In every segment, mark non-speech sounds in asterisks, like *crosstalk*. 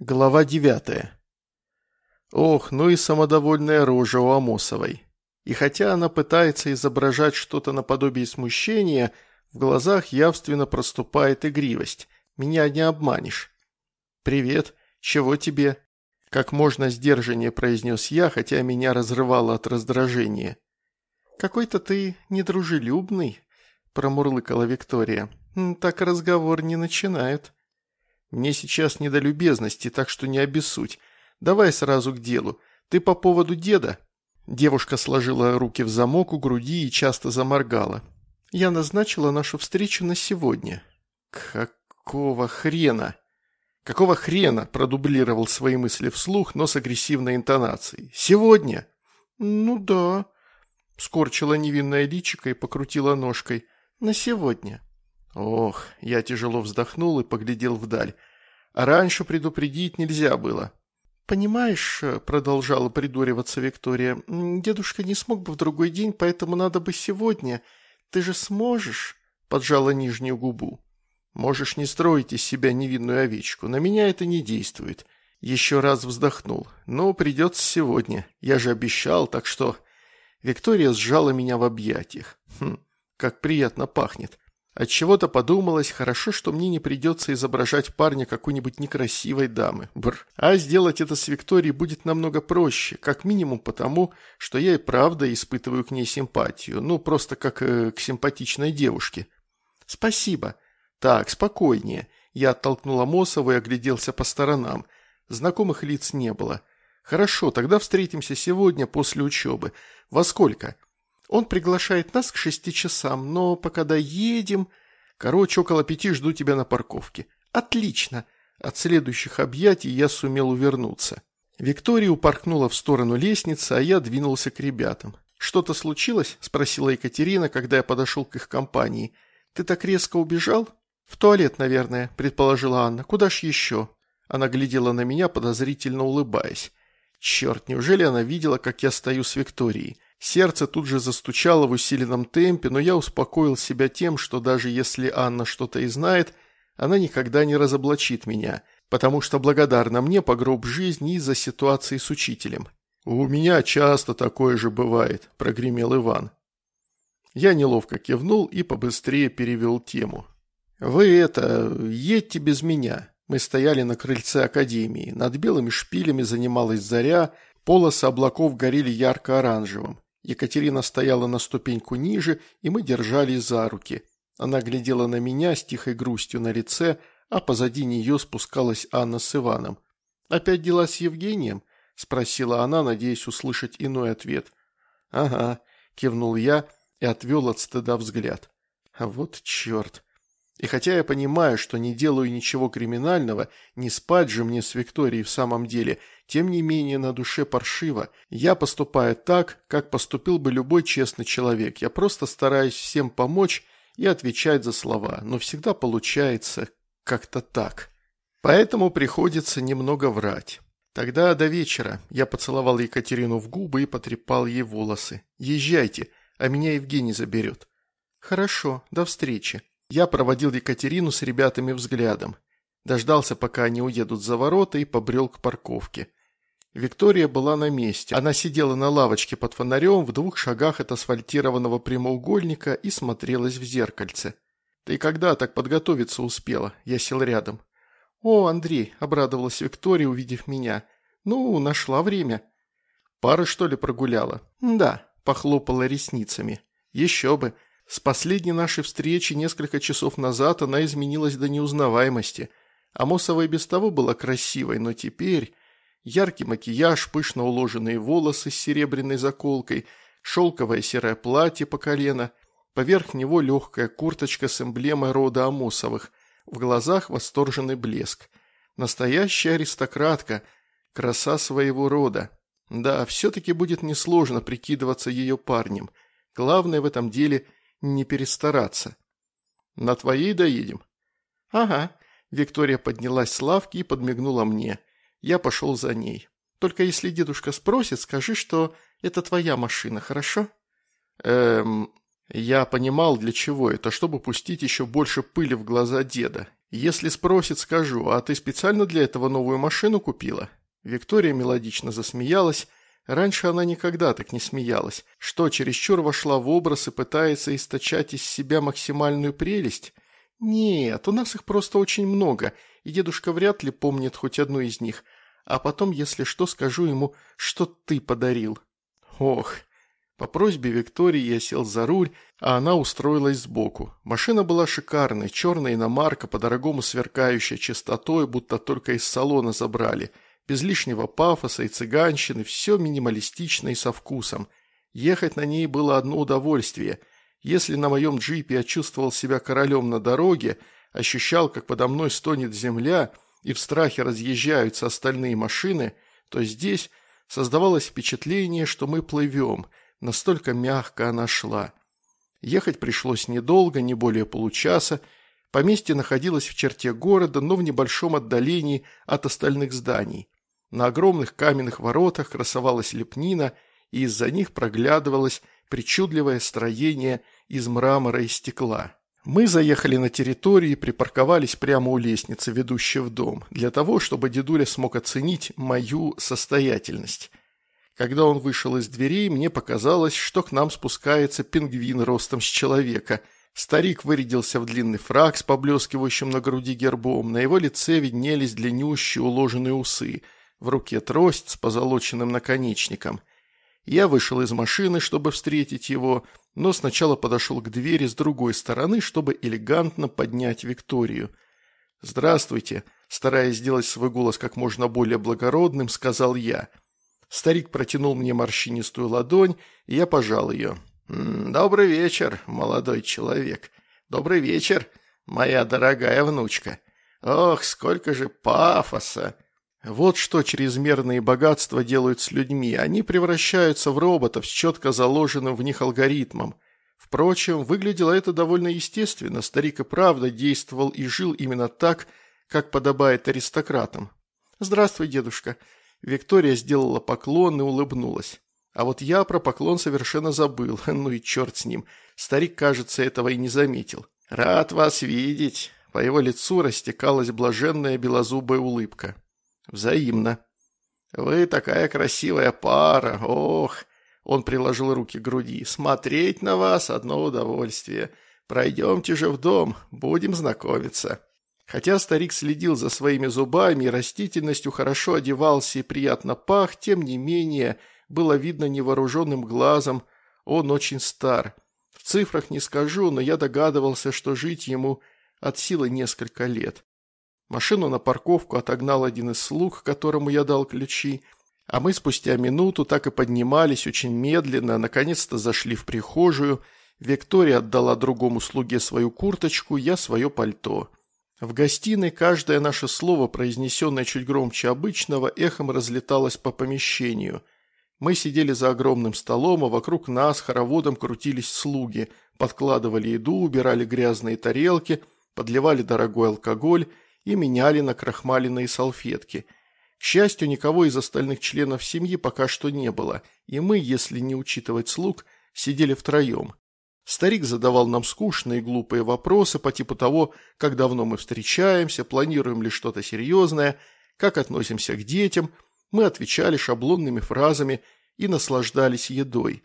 Глава девятая. Ох, ну и самодовольная рожа у Амосовой. И хотя она пытается изображать что-то наподобие смущения, в глазах явственно проступает игривость. Меня не обманешь. «Привет. Чего тебе?» Как можно сдержаннее произнес я, хотя меня разрывало от раздражения. «Какой-то ты недружелюбный», – промурлыкала Виктория. «Так разговор не начинает». Мне сейчас не до любезности, так что не обессудь. Давай сразу к делу. Ты по поводу деда?» Девушка сложила руки в замок у груди и часто заморгала. «Я назначила нашу встречу на сегодня». «Какого хрена?» «Какого хрена?» – продублировал свои мысли вслух, но с агрессивной интонацией. «Сегодня?» «Ну да», – скорчила невинное личико и покрутила ножкой. «На сегодня». Ох, я тяжело вздохнул и поглядел вдаль. А раньше предупредить нельзя было. «Понимаешь», — продолжала придуриваться Виктория, — «дедушка не смог бы в другой день, поэтому надо бы сегодня. Ты же сможешь?» — поджала нижнюю губу. «Можешь не строить из себя невинную овечку. На меня это не действует». Еще раз вздохнул. «Ну, придется сегодня. Я же обещал, так что...» Виктория сжала меня в объятиях. Хм, как приятно пахнет. Отчего-то подумалось, хорошо, что мне не придется изображать парня какой-нибудь некрасивой дамы. Бр. А сделать это с Викторией будет намного проще, как минимум потому, что я и правда испытываю к ней симпатию, ну, просто как э, к симпатичной девушке. Спасибо. Так, спокойнее. Я оттолкнула Мосова и огляделся по сторонам. Знакомых лиц не было. Хорошо, тогда встретимся сегодня после учебы. Во сколько? Он приглашает нас к шести часам, но пока доедем... Короче, около пяти жду тебя на парковке. Отлично. От следующих объятий я сумел увернуться. Виктория упорхнула в сторону лестницы, а я двинулся к ребятам. «Что-то случилось?» – спросила Екатерина, когда я подошел к их компании. «Ты так резко убежал?» «В туалет, наверное», – предположила Анна. «Куда ж еще?» Она глядела на меня, подозрительно улыбаясь. «Черт, неужели она видела, как я стою с Викторией?» Сердце тут же застучало в усиленном темпе, но я успокоил себя тем, что даже если Анна что-то и знает, она никогда не разоблачит меня, потому что благодарна мне по гроб жизни из-за ситуации с учителем. «У меня часто такое же бывает», – прогремел Иван. Я неловко кивнул и побыстрее перевел тему. «Вы это, едьте без меня». Мы стояли на крыльце академии. Над белыми шпилями занималась заря, полосы облаков горели ярко-оранжевым. Екатерина стояла на ступеньку ниже, и мы держались за руки. Она глядела на меня с тихой грустью на лице, а позади нее спускалась Анна с Иваном. «Опять дела с Евгением?» – спросила она, надеясь услышать иной ответ. «Ага», – кивнул я и отвел от стыда взгляд. «А вот черт!» И хотя я понимаю, что не делаю ничего криминального, не спать же мне с Викторией в самом деле, тем не менее на душе паршиво. Я поступаю так, как поступил бы любой честный человек. Я просто стараюсь всем помочь и отвечать за слова, но всегда получается как-то так. Поэтому приходится немного врать. Тогда до вечера я поцеловал Екатерину в губы и потрепал ей волосы. «Езжайте, а меня Евгений заберет». «Хорошо, до встречи». Я проводил Екатерину с ребятами взглядом. Дождался, пока они уедут за ворота, и побрел к парковке. Виктория была на месте. Она сидела на лавочке под фонарем в двух шагах от асфальтированного прямоугольника и смотрелась в зеркальце. «Ты когда так подготовиться успела?» Я сел рядом. «О, Андрей!» – обрадовалась Виктория, увидев меня. «Ну, нашла время». «Пара, что ли, прогуляла?» «Да», – похлопала ресницами. «Еще бы. С последней нашей встречи несколько часов назад она изменилась до неузнаваемости. Амосова и без того была красивой, но теперь... Яркий макияж, пышно уложенные волосы с серебряной заколкой, шелковое серое платье по колено, поверх него легкая курточка с эмблемой рода Амосовых, в глазах восторженный блеск. Настоящая аристократка, краса своего рода. Да, все-таки будет несложно прикидываться ее парнем. Главное в этом деле – не перестараться. На твоей доедем? Ага. Виктория поднялась с лавки и подмигнула мне. Я пошел за ней. Только если дедушка спросит, скажи, что это твоя машина, хорошо? Эм... Я понимал, для чего это, чтобы пустить еще больше пыли в глаза деда. Если спросит, скажу, а ты специально для этого новую машину купила? Виктория мелодично засмеялась. Раньше она никогда так не смеялась. Что, чересчур вошла в образ и пытается источать из себя максимальную прелесть? Нет, у нас их просто очень много, и дедушка вряд ли помнит хоть одну из них. А потом, если что, скажу ему, что ты подарил. Ох, по просьбе Виктории я сел за руль, а она устроилась сбоку. Машина была шикарной, черная иномарка, по-дорогому сверкающая чистотой, будто только из салона забрали – без лишнего пафоса и цыганщины, все минималистично и со вкусом. Ехать на ней было одно удовольствие. Если на моем джипе я чувствовал себя королем на дороге, ощущал, как подо мной стонет земля и в страхе разъезжаются остальные машины, то здесь создавалось впечатление, что мы плывем, настолько мягко она шла. Ехать пришлось недолго, не более получаса, Поместье находилось в черте города, но в небольшом отдалении от остальных зданий. На огромных каменных воротах красовалась лепнина, и из-за них проглядывалось причудливое строение из мрамора и стекла. Мы заехали на территорию и припарковались прямо у лестницы, ведущей в дом, для того, чтобы дедуля смог оценить мою состоятельность. Когда он вышел из дверей, мне показалось, что к нам спускается пингвин ростом с человека. Старик вырядился в длинный фраг с поблескивающим на груди гербом, на его лице виднелись длиннющие уложенные усы – в руке трость с позолоченным наконечником. Я вышел из машины, чтобы встретить его, но сначала подошел к двери с другой стороны, чтобы элегантно поднять Викторию. «Здравствуйте», стараясь сделать свой голос как можно более благородным, сказал я. Старик протянул мне морщинистую ладонь, и я пожал ее. «Добрый вечер, молодой человек. Добрый вечер, моя дорогая внучка. Ох, сколько же пафоса!» Вот что чрезмерные богатства делают с людьми. Они превращаются в роботов с четко заложенным в них алгоритмом. Впрочем, выглядело это довольно естественно. Старик и правда действовал и жил именно так, как подобает аристократам. «Здравствуй, дедушка». Виктория сделала поклон и улыбнулась. А вот я про поклон совершенно забыл. *laughs* Ну и черт с ним. Старик, кажется, этого и не заметил. «Рад вас видеть». По его лицу растекалась блаженная белозубая улыбка. «Взаимно». «Вы такая красивая пара, ох!» Он приложил руки к груди. «Смотреть на вас – одно удовольствие. Пройдемте же в дом, будем знакомиться». Хотя старик следил за своими зубами и растительностью, хорошо одевался и приятно пах, тем не менее, было видно невооруженным глазом, он очень стар. В цифрах не скажу, но я догадывался, что жить ему от силы несколько лет. Машину на парковку отогнал один из слуг, которому я дал ключи, а мы спустя минуту так и поднимались очень медленно, наконец-то зашли в прихожую. Виктория отдала другому слуге свою курточку, я свое пальто. В гостиной каждое наше слово, произнесенное чуть громче обычного, эхом разлеталось по помещению. Мы сидели за огромным столом, а вокруг нас хороводом крутились слуги, подкладывали еду, убирали грязные тарелки, подливали дорогой алкоголь – и меняли на крахмаленные салфетки. К счастью, никого из остальных членов семьи пока что не было, и мы, если не учитывать слуг, сидели втроем. Старик задавал нам скучные и глупые вопросы по типу того, как давно мы встречаемся, планируем ли что-то серьезное, как относимся к детям. Мы отвечали шаблонными фразами и наслаждались едой.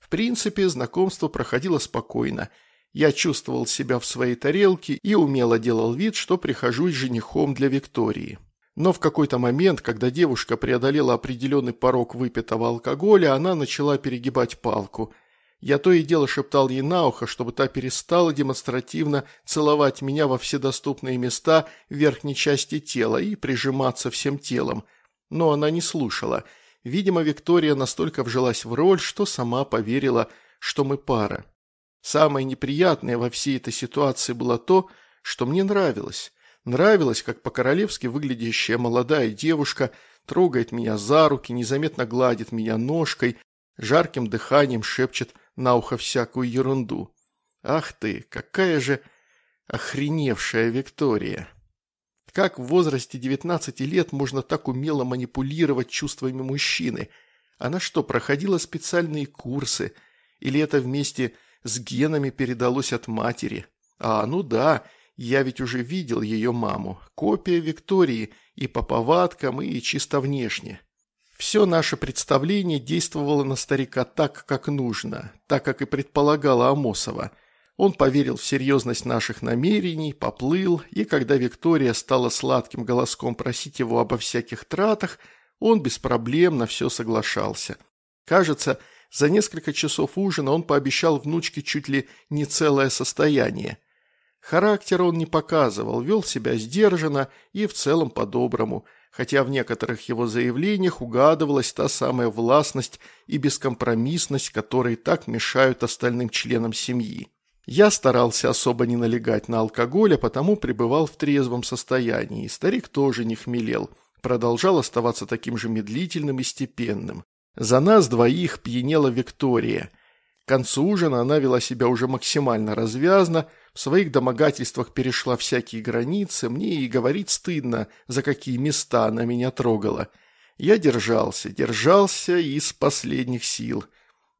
В принципе, знакомство проходило спокойно – я чувствовал себя в своей тарелке и умело делал вид, что прихожусь женихом для Виктории. Но в какой-то момент, когда девушка преодолела определенный порог выпитого алкоголя, она начала перегибать палку. Я то и дело шептал ей на ухо, чтобы та перестала демонстративно целовать меня во все доступные места верхней части тела и прижиматься всем телом. Но она не слушала. Видимо, Виктория настолько вжилась в роль, что сама поверила, что мы пара. Самое неприятное во всей этой ситуации было то, что мне нравилось. Нравилось, как по-королевски выглядящая молодая девушка трогает меня за руки, незаметно гладит меня ножкой, жарким дыханием шепчет на ухо всякую ерунду. Ах ты, какая же охреневшая Виктория! Как в возрасте 19 лет можно так умело манипулировать чувствами мужчины? Она что, проходила специальные курсы? Или это вместе с генами передалось от матери. А, ну да, Я ведь уже видел ее маму, копия Виктории и по повадкам, и чисто внешне. Все наше представление действовало на старика так, как нужно, так, как и предполагала Амосова. Он поверил в серьезность наших намерений, поплыл, и когда Виктория стала сладким голоском просить его обо всяких тратах, он без проблем на все соглашался. Кажется, за несколько часов ужина он пообещал внучке чуть ли не целое состояние. Характер он не показывал, вел себя сдержанно и в целом по-доброму – хотя в некоторых его заявлениях угадывалась та самая властность и бескомпромиссность, которые так мешают остальным членам семьи. Я старался особо не налегать на алкоголь, а потому пребывал в трезвом состоянии, и старик тоже не хмелел, продолжал оставаться таким же медлительным и степенным. За нас двоих пьянела Виктория. К концу ужина она вела себя уже максимально развязно, в своих домогательствах перешла всякие границы, мне и говорить стыдно, за какие места она меня трогала. Я держался, держался из последних сил.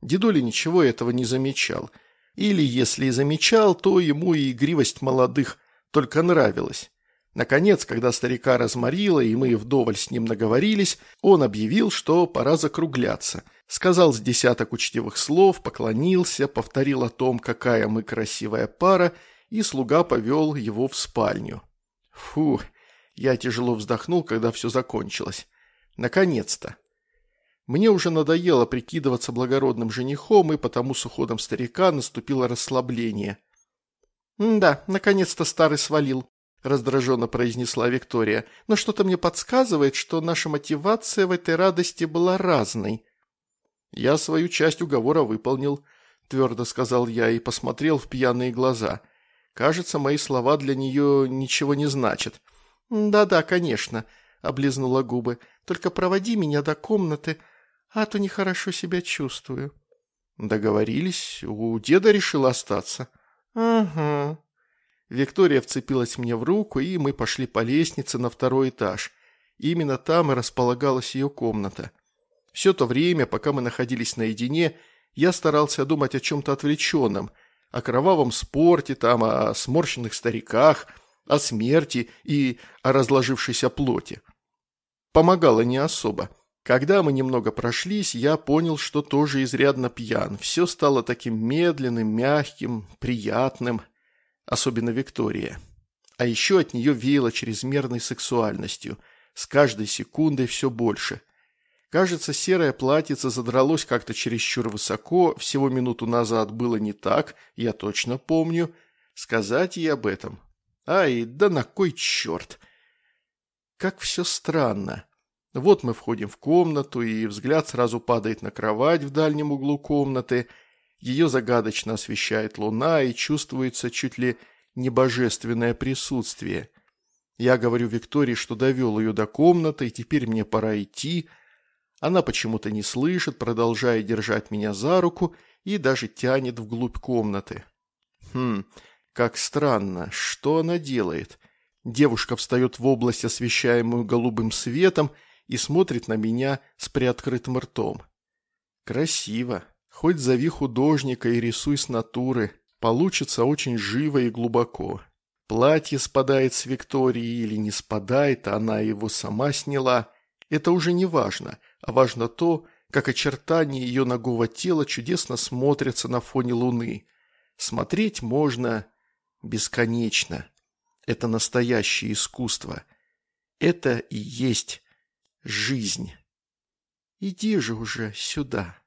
Дедуля ничего этого не замечал. Или, если и замечал, то ему и игривость молодых только нравилась. Наконец, когда старика разморило, и мы вдоволь с ним наговорились, он объявил, что пора закругляться. Сказал с десяток учтивых слов, поклонился, повторил о том, какая мы красивая пара, и слуга повел его в спальню. Фу, я тяжело вздохнул, когда все закончилось. Наконец-то. Мне уже надоело прикидываться благородным женихом, и потому с уходом старика наступило расслабление. «Да, наконец-то старый свалил», – раздраженно произнесла Виктория. «Но что-то мне подсказывает, что наша мотивация в этой радости была разной». «Я свою часть уговора выполнил», – твердо сказал я и посмотрел в пьяные глаза. Кажется, мои слова для нее ничего не значат. «Да-да, конечно», – облизнула губы. «Только проводи меня до комнаты, а то нехорошо себя чувствую». Договорились. У деда решил остаться. «Ага». Виктория вцепилась мне в руку, и мы пошли по лестнице на второй этаж. Именно там и располагалась ее комната. Все то время, пока мы находились наедине, я старался думать о чем-то отвлеченном, о кровавом спорте, там, о сморщенных стариках, о смерти и о разложившейся плоти. Помогало не особо. Когда мы немного прошлись, я понял, что тоже изрядно пьян. Все стало таким медленным, мягким, приятным особенно Виктория. А еще от нее веяло чрезмерной сексуальностью, с каждой секундой все больше. Кажется, серое платьице задралось как-то чересчур высоко, всего минуту назад было не так, я точно помню. Сказать ей об этом? Ай, да на кой черт! Как все странно. Вот мы входим в комнату, и взгляд сразу падает на кровать в дальнем углу комнаты – ее загадочно освещает луна, и чувствуется чуть ли не божественное присутствие. Я говорю Виктории, что довел ее до комнаты, и теперь мне пора идти. Она почему-то не слышит, продолжая держать меня за руку и даже тянет вглубь комнаты. Хм, как странно, что она делает? Девушка встает в область, освещаемую голубым светом, и смотрит на меня с приоткрытым ртом. Красиво. Хоть зови художника и рисуй с натуры, получится очень живо и глубоко. Платье спадает с Виктории или не спадает, а она его сама сняла. Это уже не важно, а важно то, как очертания ее ногого тела чудесно смотрятся на фоне луны. Смотреть можно бесконечно. Это настоящее искусство. Это и есть жизнь. Иди же уже сюда.